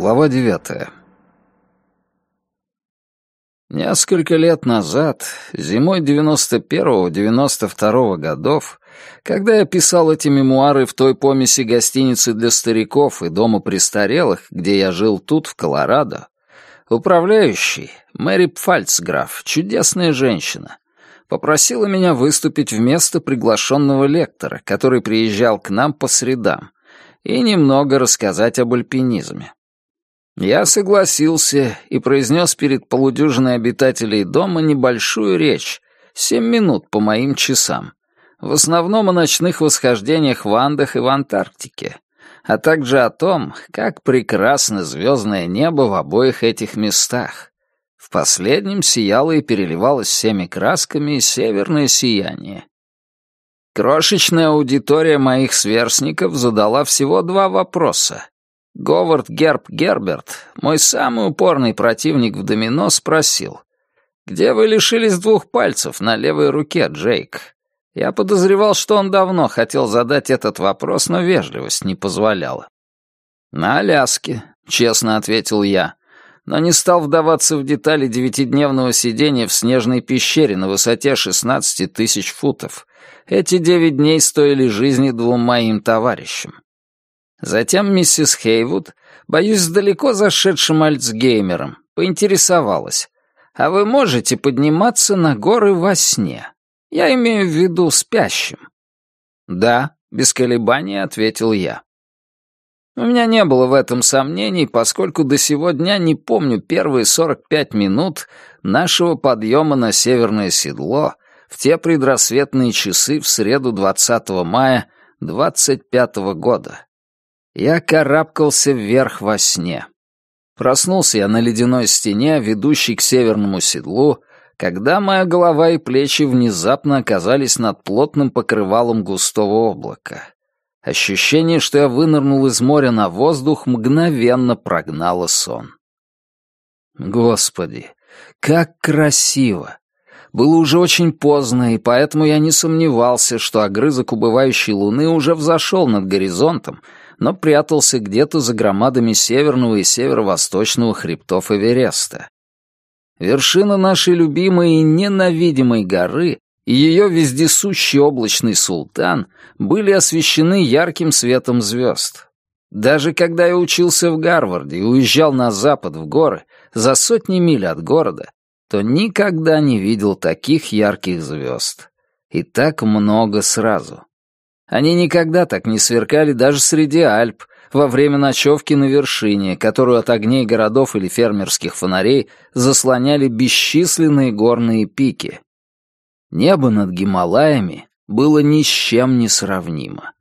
Глава девятая. Несколько лет назад, зимой 91-92 годов, когда я писал эти мемуары в той помеси гостиницы для стариков и дома престарелых, где я жил тут, в Колорадо, управляющий, Мэри Пфальцграф, чудесная женщина, попросила меня выступить вместо приглашенного лектора, который приезжал к нам по средам, и немного рассказать об альпинизме. Я согласился и произнес перед полудюжиной обитателей дома небольшую речь, семь минут по моим часам, в основном о ночных восхождениях в Андах и в Антарктике, а также о том, как прекрасно звездное небо в обоих этих местах. В последнем сияло и переливалось всеми красками северное сияние. Крошечная аудитория моих сверстников задала всего два вопроса, Говард Герб Герберт, мой самый упорный противник в домино, спросил, «Где вы лишились двух пальцев на левой руке, Джейк?» Я подозревал, что он давно хотел задать этот вопрос, но вежливость не позволяла. «На Аляске», — честно ответил я, но не стал вдаваться в детали девятидневного сидения в снежной пещере на высоте 16 тысяч футов. Эти девять дней стоили жизни двум моим товарищам. Затем миссис Хейвуд, боюсь, далеко зашедшим Альцгеймером, поинтересовалась. «А вы можете подниматься на горы во сне? Я имею в виду спящим». «Да», — без колебаний ответил я. У меня не было в этом сомнений, поскольку до сего дня не помню первые 45 минут нашего подъема на северное седло в те предрассветные часы в среду 20 мая 25 -го года. Я карабкался вверх во сне. Проснулся я на ледяной стене, ведущей к северному седлу, когда моя голова и плечи внезапно оказались над плотным покрывалом густого облака. Ощущение, что я вынырнул из моря на воздух, мгновенно прогнало сон. Господи, как красиво! Было уже очень поздно, и поэтому я не сомневался, что огрызок убывающей луны уже взошел над горизонтом но прятался где-то за громадами северного и северо-восточного хребтов Эвереста. Вершина нашей любимой и ненавидимой горы и ее вездесущий облачный султан были освещены ярким светом звезд. Даже когда я учился в Гарварде и уезжал на запад в горы, за сотни миль от города, то никогда не видел таких ярких звезд. И так много сразу. Они никогда так не сверкали даже среди Альп, во время ночевки на вершине, которую от огней городов или фермерских фонарей заслоняли бесчисленные горные пики. Небо над Гималаями было ни с чем не сравнимо.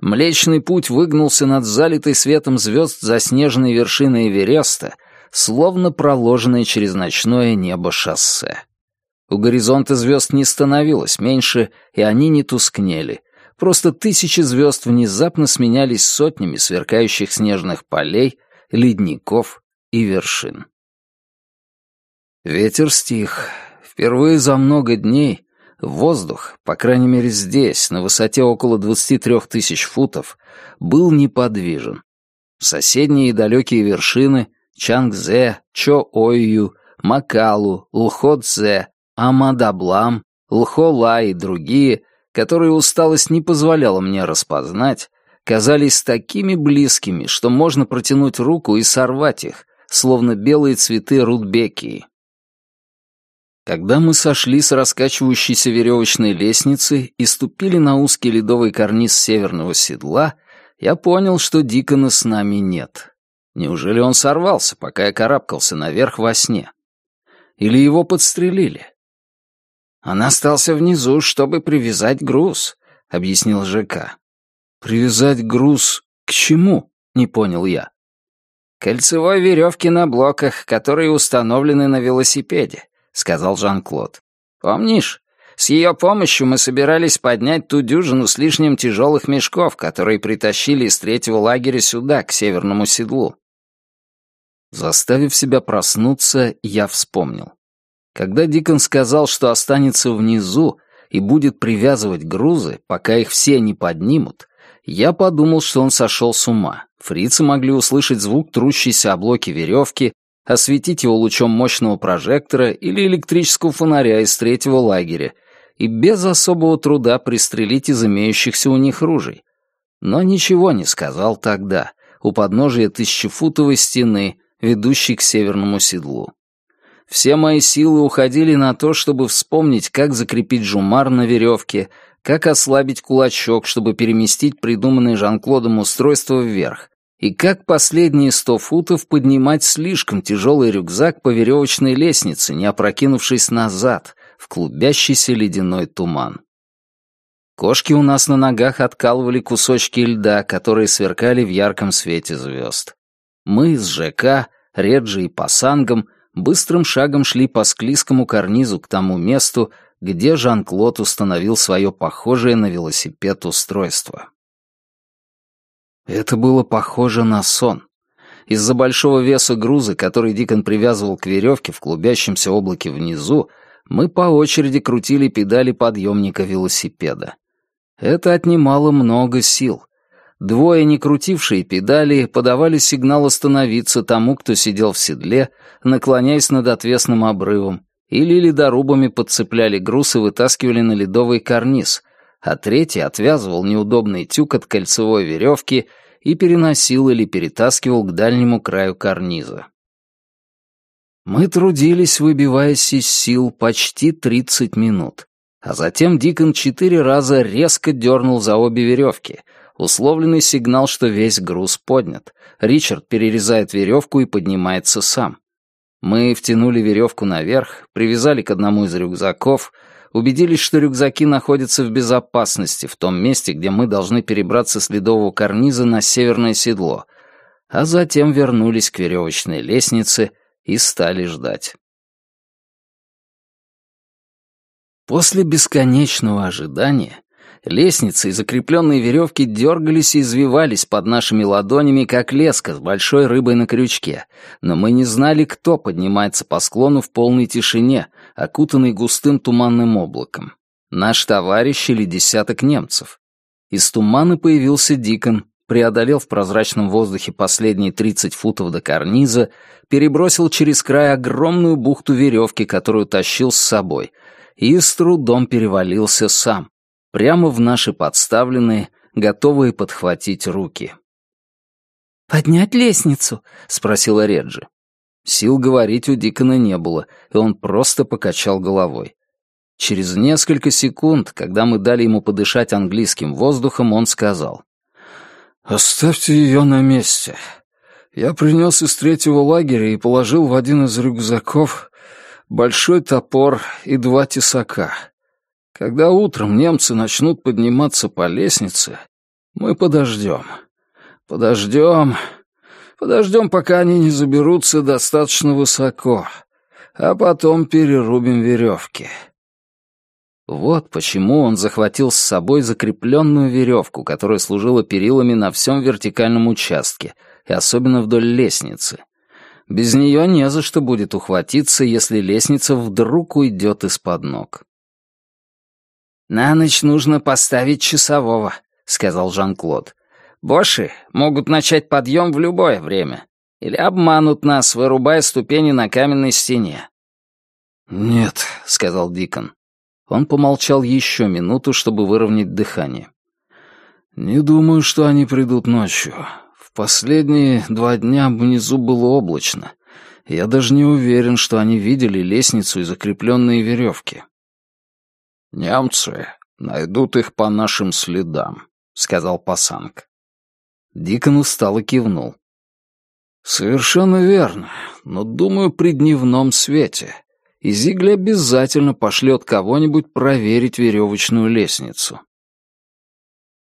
Млечный путь выгнулся над залитой светом звезд заснеженной вершиной Эвереста, словно проложенное через ночное небо шоссе. У горизонта звезд не становилось меньше, и они не тускнели — Просто тысячи звезд внезапно сменялись сотнями сверкающих снежных полей, ледников и вершин. Ветер стих. Впервые за много дней воздух, по крайней мере здесь, на высоте около 23 тысяч футов, был неподвижен. Соседние и далекие вершины Чангзе, Чо-Ойю, Макалу, Лхо-Дзе, Амадаблам, Лхо-Ла и другие которые усталость не позволяла мне распознать, казались такими близкими, что можно протянуть руку и сорвать их, словно белые цветы рудбекии. Когда мы сошли с раскачивающейся веревочной лестницы и ступили на узкий ледовый карниз северного седла, я понял, что Дикона с нами нет. Неужели он сорвался, пока я карабкался наверх во сне? Или его подстрелили? Он остался внизу, чтобы привязать груз», — объяснил ЖК. «Привязать груз к чему?» — не понял я. «Кольцевой веревки на блоках, которые установлены на велосипеде», — сказал Жан-Клод. «Помнишь, с ее помощью мы собирались поднять ту дюжину с лишним тяжелых мешков, которые притащили из третьего лагеря сюда, к северному седлу». Заставив себя проснуться, я вспомнил. Когда Дикон сказал, что останется внизу и будет привязывать грузы, пока их все не поднимут, Я подумал, что он сошел с ума. Фрицы могли услышать звук трущейся облоки веревки, осветить его лучом мощного прожектора или электрического фонаря из третьего лагеря и без особого труда пристрелить из имеющихся у них ружей. Но ничего не сказал тогда, у подножия тысячефутовой стены, ведущей к северному седлу. Все мои силы уходили на то, чтобы вспомнить, как закрепить жумар на веревке, как ослабить кулачок, чтобы переместить придуманное Жан-Клодом устройство вверх, и как последние сто футов поднимать слишком тяжелый рюкзак по веревочной лестнице, не опрокинувшись назад, в клубящийся ледяной туман. Кошки у нас на ногах откалывали кусочки льда, которые сверкали в ярком свете звезд. Мы с ЖК, Реджи и Пасангом быстрым шагом шли по склизкому карнизу к тому месту, где Жан-Клод установил свое похожее на велосипед устройство. Это было похоже на сон. Из-за большого веса груза, который Дикон привязывал к веревке в клубящемся облаке внизу, мы по очереди крутили педали подъемника велосипеда. Это отнимало много сил. Двое, не крутившие педали, подавали сигнал остановиться тому, кто сидел в седле, наклоняясь над отвесным обрывом, или ледорубами подцепляли груз и вытаскивали на ледовый карниз, а третий отвязывал неудобный тюк от кольцевой веревки и переносил или перетаскивал к дальнему краю карниза. Мы трудились, выбиваясь из сил, почти 30 минут, а затем Дикон четыре раза резко дернул за обе веревки, условленный сигнал, что весь груз поднят. Ричард перерезает веревку и поднимается сам. Мы втянули веревку наверх, привязали к одному из рюкзаков, убедились, что рюкзаки находятся в безопасности в том месте, где мы должны перебраться с ледового карниза на северное седло, а затем вернулись к веревочной лестнице и стали ждать. После бесконечного ожидания лестницы и закрепленные веревки дергались и извивались под нашими ладонями, как леска с большой рыбой на крючке, но мы не знали, кто поднимается по склону в полной тишине, окутанный густым туманным облаком. Наш товарищ или десяток немцев. Из тумана появился Дикон, преодолел в прозрачном воздухе последние 30 футов до карниза, перебросил через край огромную бухту веревки, которую тащил с собой, и с трудом перевалился сам, прямо в наши подставленные, готовые подхватить руки. «Поднять лестницу?» — спросила Реджи. Сил говорить у Дикона не было, и он просто покачал головой. Через несколько секунд, когда мы дали ему подышать английским воздухом, он сказал. «Оставьте ее на месте. Я принес из третьего лагеря и положил в один из рюкзаков большой топор и два тесака. Когда утром немцы начнут подниматься по лестнице, мы подождем. Подождем, подождем, пока они не заберутся достаточно высоко, а потом перерубим веревки. Вот почему он захватил с собой закрепленную веревку, которая служила перилами на всем вертикальном участке, и особенно вдоль лестницы. Без нее не за что будет ухватиться, если лестница вдруг уйдет из-под ног. «На ночь нужно поставить часового», — сказал Жан-Клод. «Боши могут начать подъем в любое время. Или обманут нас, вырубая ступени на каменной стене». «Нет», — сказал Дикон. Он помолчал еще минуту, чтобы выровнять дыхание. «Не думаю, что они придут ночью. В последние два дня внизу было облачно. Я даже не уверен, что они видели лестницу и закрепленные веревки. «Немцы найдут их по нашим следам», — сказал Пасанг. Дикон устало кивнул. «Совершенно верно, но, думаю, при дневном свете. И Зигли обязательно пошлет кого-нибудь проверить веревочную лестницу».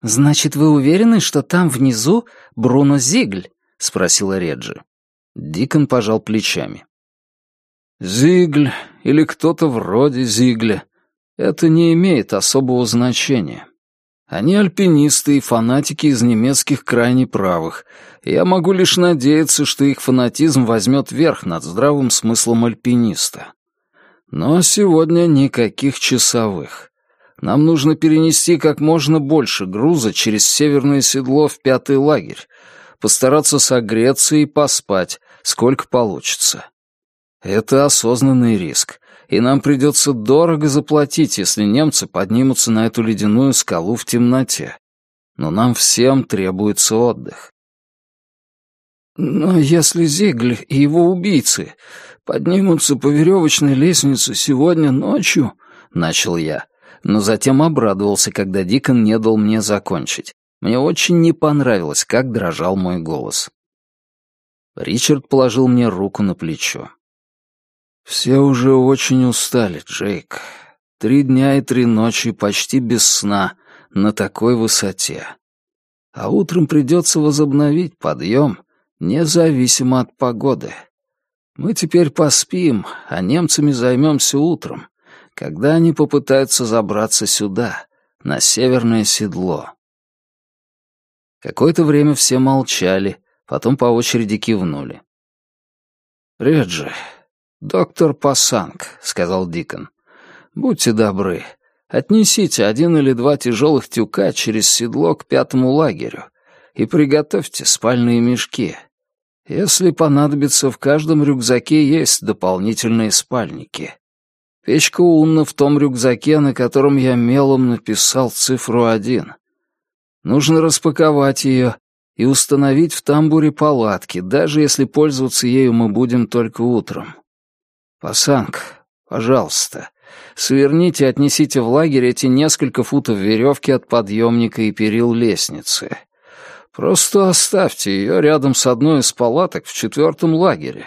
«Значит, вы уверены, что там внизу Бруно Зигль?» — спросила Реджи. Дикон пожал плечами. «Зигль или кто-то вроде Зигля это не имеет особого значения. Они альпинисты и фанатики из немецких крайне правых. Я могу лишь надеяться, что их фанатизм возьмет верх над здравым смыслом альпиниста. Но сегодня никаких часовых. Нам нужно перенести как можно больше груза через северное седло в пятый лагерь, постараться согреться и поспать, сколько получится. Это осознанный риск, и нам придется дорого заплатить, если немцы поднимутся на эту ледяную скалу в темноте. Но нам всем требуется отдых. Но если Зигль и его убийцы поднимутся по веревочной лестнице сегодня ночью, — начал я, но затем обрадовался, когда Дикон не дал мне закончить. Мне очень не понравилось, как дрожал мой голос. Ричард положил мне руку на плечо. «Все уже очень устали, Джейк. Три дня и три ночи почти без сна на такой высоте. А утром придется возобновить подъем, независимо от погоды. Мы теперь поспим, а немцами займемся утром, когда они попытаются забраться сюда, на северное седло. Какое-то время все молчали, потом по очереди кивнули. «Реджи, доктор Пассанг», — сказал Дикон, — «будьте добры, отнесите один или два тяжелых тюка через седло к пятому лагерю и приготовьте спальные мешки. Если понадобится, в каждом рюкзаке есть дополнительные спальники. Печка Унна в том рюкзаке, на котором я мелом написал цифру один. Нужно распаковать ее и установить в тамбуре палатки, даже если пользоваться ею мы будем только утром. Пасанг, пожалуйста, сверните и отнесите в лагерь эти несколько футов веревки от подъемника и перил лестницы. Просто оставьте ее рядом с одной из палаток в четвертом лагере,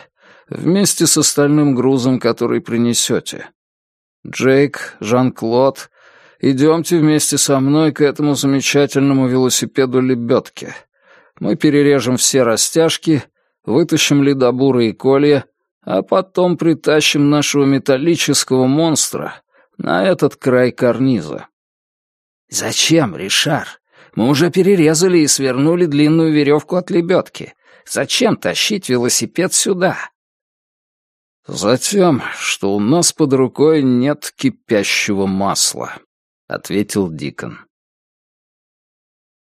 вместе с остальным грузом, который принесете. Джейк, Жан-Клод, идемте вместе со мной к этому замечательному велосипеду лебедке. Мы перережем все растяжки, вытащим ледобуры и колья, а потом притащим нашего металлического монстра на этот край карниза. «Зачем, Ришар?» Мы уже перерезали и свернули длинную веревку от лебедки. Зачем тащить велосипед сюда?» «Затем, что у нас под рукой нет кипящего масла», — ответил Дикон.